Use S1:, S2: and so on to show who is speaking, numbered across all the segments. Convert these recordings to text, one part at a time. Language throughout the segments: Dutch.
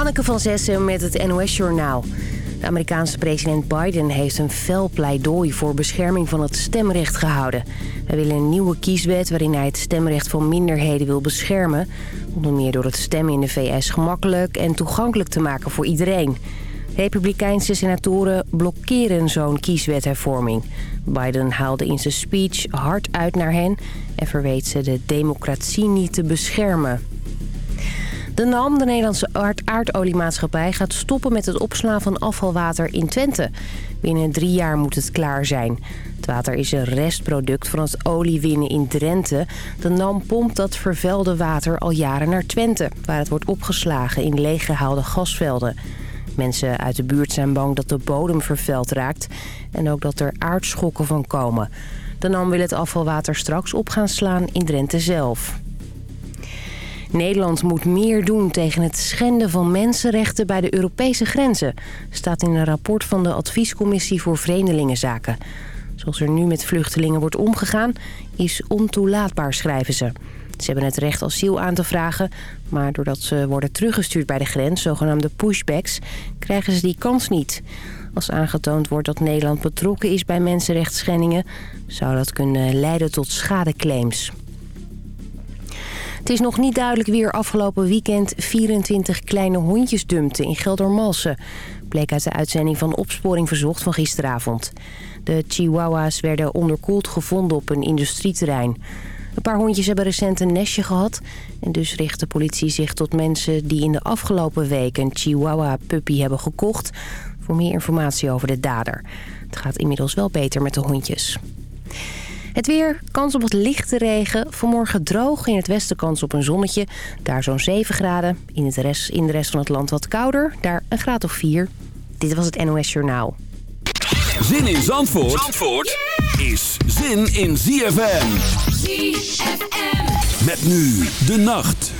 S1: Hanneke van Zessen met het NOS-journaal. De Amerikaanse president Biden heeft een fel pleidooi voor bescherming van het stemrecht gehouden. Hij wil een nieuwe kieswet waarin hij het stemrecht van minderheden wil beschermen. Onder meer door het stemmen in de VS gemakkelijk en toegankelijk te maken voor iedereen. Republikeinse senatoren blokkeren zo'n kieswethervorming. Biden haalde in zijn speech hard uit naar hen en verweet ze de democratie niet te beschermen. De NAM, de Nederlandse aardoliemaatschappij, gaat stoppen met het opslaan van afvalwater in Twente. Binnen drie jaar moet het klaar zijn. Het water is een restproduct van het oliewinnen in Drenthe. De NAM pompt dat vervuilde water al jaren naar Twente... waar het wordt opgeslagen in leeggehaalde gasvelden. Mensen uit de buurt zijn bang dat de bodem vervuild raakt... en ook dat er aardschokken van komen. De NAM wil het afvalwater straks op gaan slaan in Drenthe zelf. Nederland moet meer doen tegen het schenden van mensenrechten bij de Europese grenzen. Staat in een rapport van de Adviescommissie voor Vreemdelingenzaken. Zoals er nu met vluchtelingen wordt omgegaan, is ontoelaatbaar, schrijven ze. Ze hebben het recht asiel aan te vragen, maar doordat ze worden teruggestuurd bij de grens, zogenaamde pushbacks, krijgen ze die kans niet. Als aangetoond wordt dat Nederland betrokken is bij mensenrechtsschendingen, zou dat kunnen leiden tot schadeclaims. Het is nog niet duidelijk wie er afgelopen weekend 24 kleine hondjes dumpte in Geldermalsen. Bleek uit de uitzending van Opsporing Verzocht van gisteravond. De chihuahua's werden onderkoeld gevonden op een industrieterrein. Een paar hondjes hebben recent een nestje gehad. En dus richt de politie zich tot mensen die in de afgelopen week een chihuahua-puppy hebben gekocht... voor meer informatie over de dader. Het gaat inmiddels wel beter met de hondjes. Het weer, kans op wat lichte regen. Vanmorgen droog, in het westen kans op een zonnetje. Daar zo'n 7 graden. In, het rest, in de rest van het land wat kouder. Daar een graad of 4. Dit was het NOS Journaal.
S2: Zin in Zandvoort, Zandvoort is zin in ZFM.
S3: ZFM.
S2: Met nu de nacht.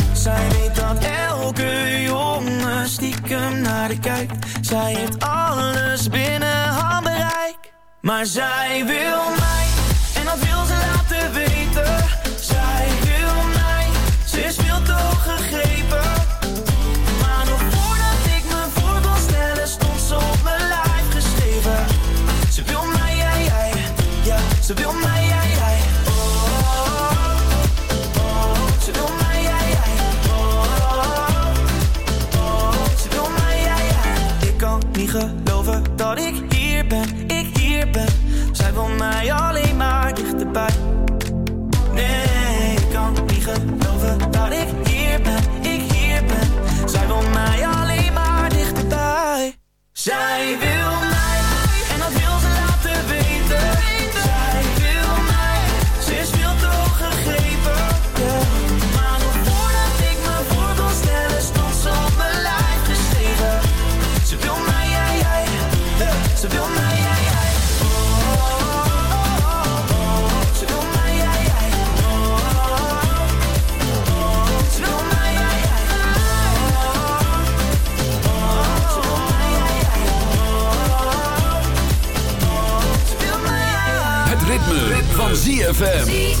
S3: zij weet dat elke jongen stiekem naar de kijkt. Zij heeft alles binnen handbereik. Maar zij wil mij, en dat wil ze laten weten.
S2: Jive ZFM.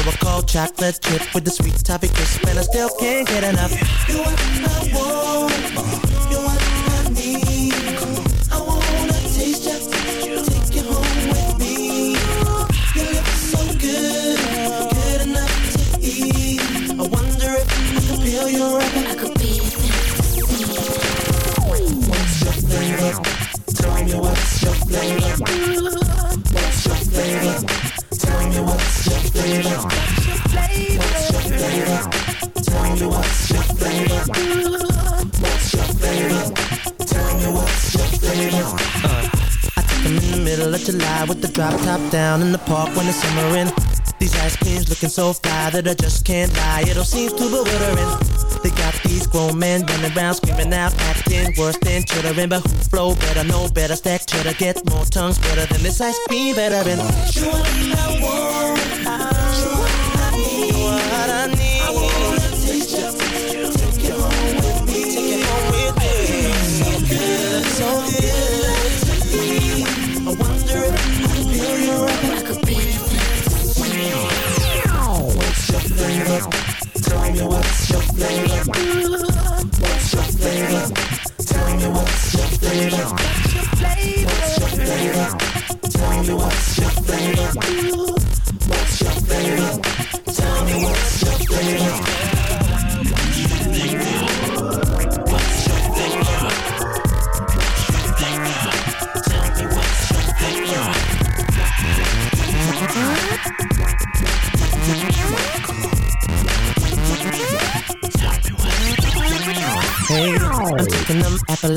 S4: So cold chocolate chip with the sweet toffee crisp, and I still can't get enough. You are my one. You down in the park when it's summering These ice creams looking so fly that I just can't lie. It all seems too bewildering They got these grown men running around screaming out Acting worse than chittering. But who flow better, know better, stack cheddar Get more tongues better than this ice cream Better than? Surely I want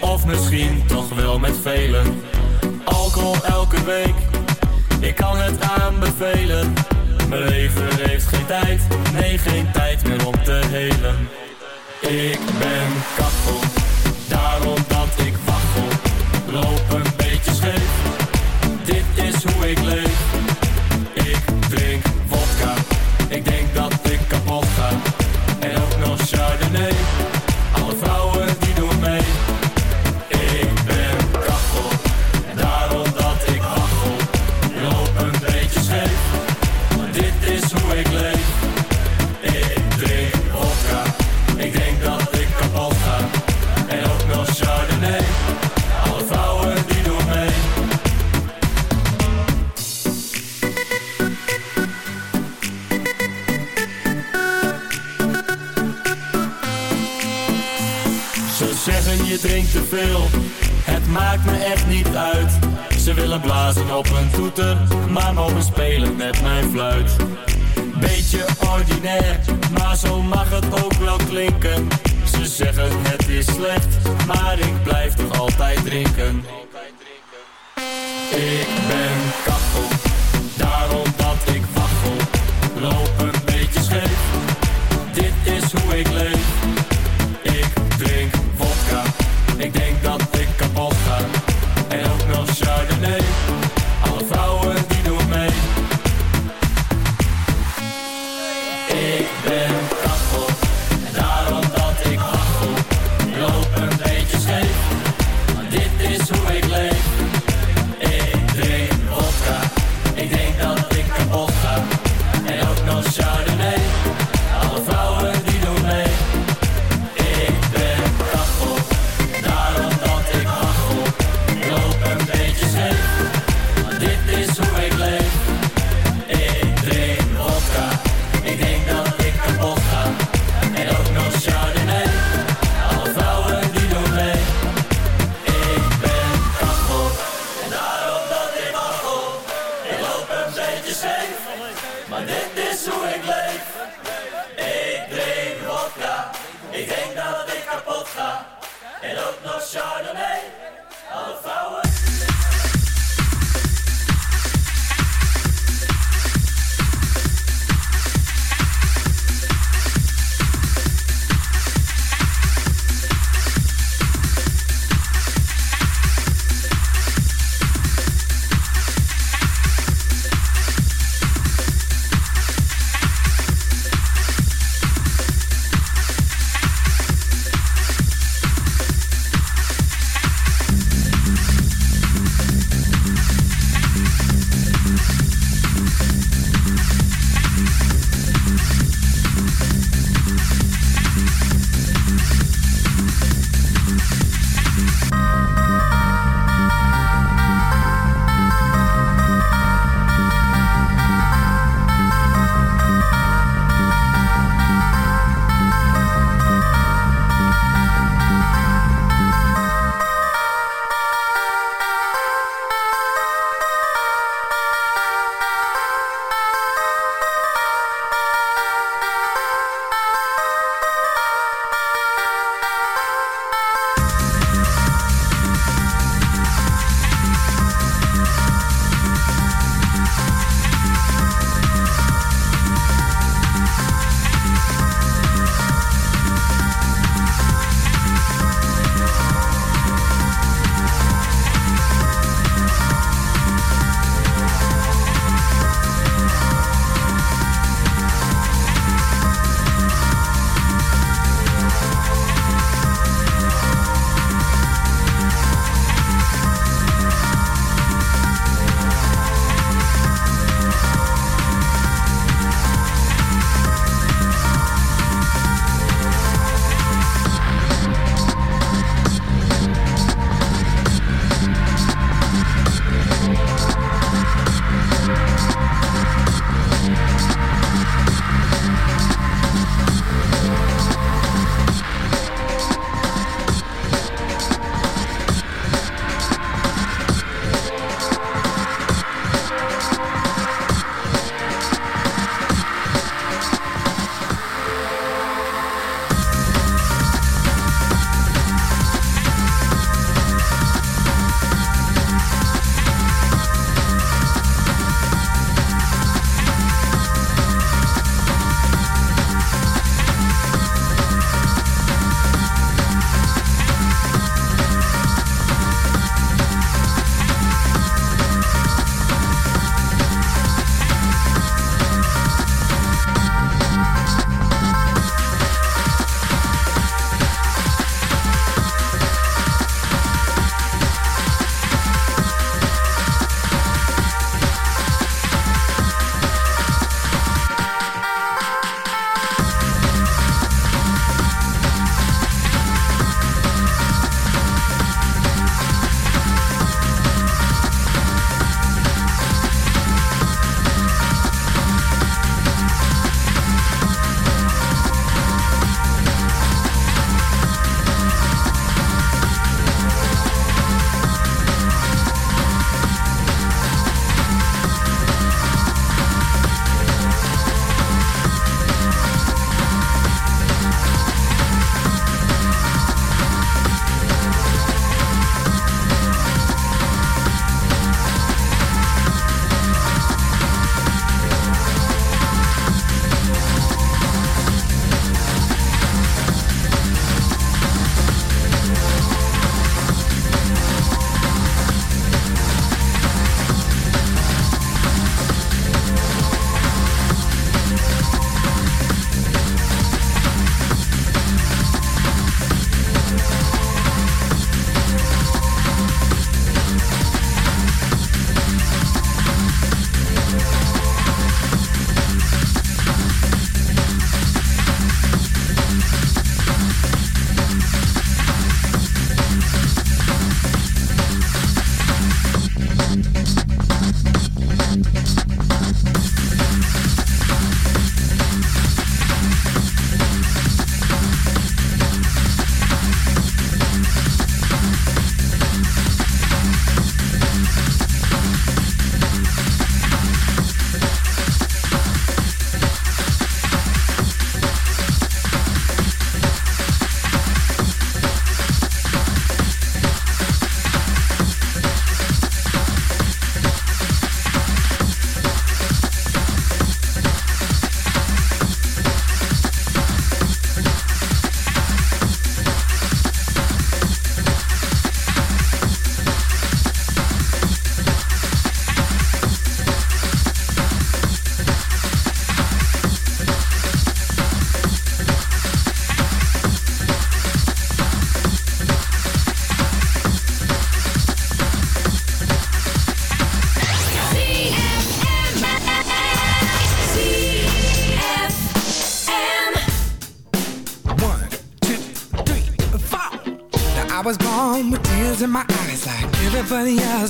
S5: of
S6: misschien toch wel met velen. Alcohol elke week, ik kan het aanbevelen. Mijn leven heeft geen tijd, nee geen tijd meer om te helen. Ik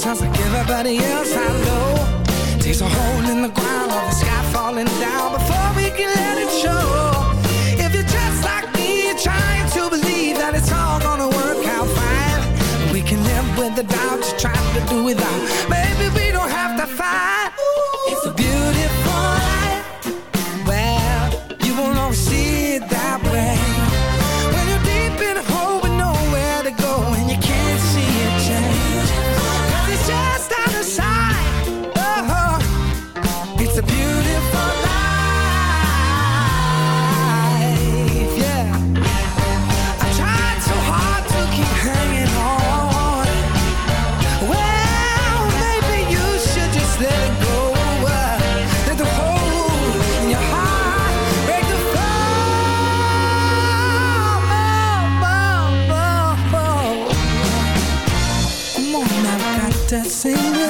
S7: sounds like everybody else I know. There's a hole in the ground All the sky falling down dancing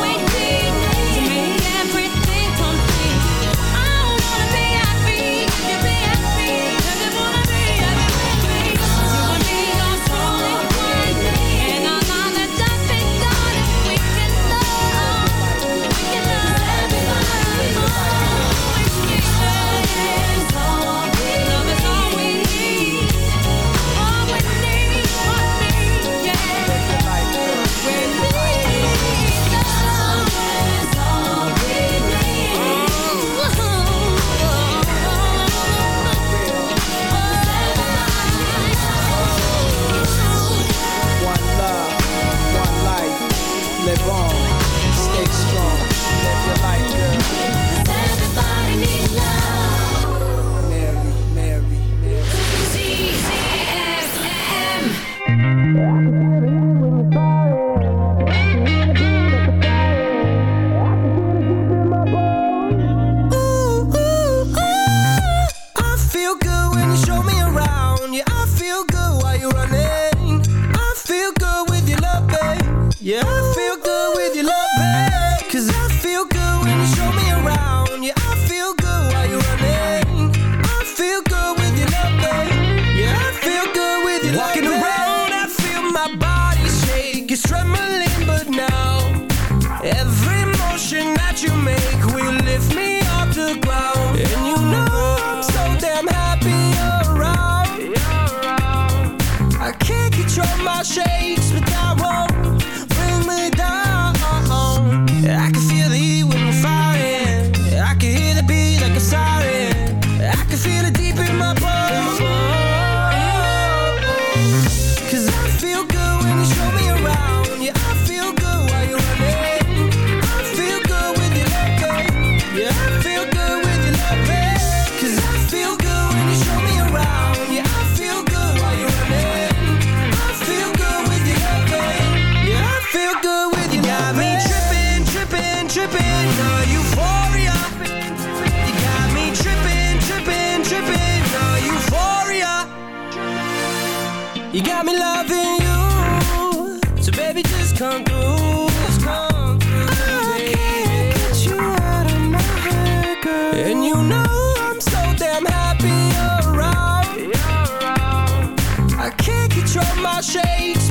S8: shakes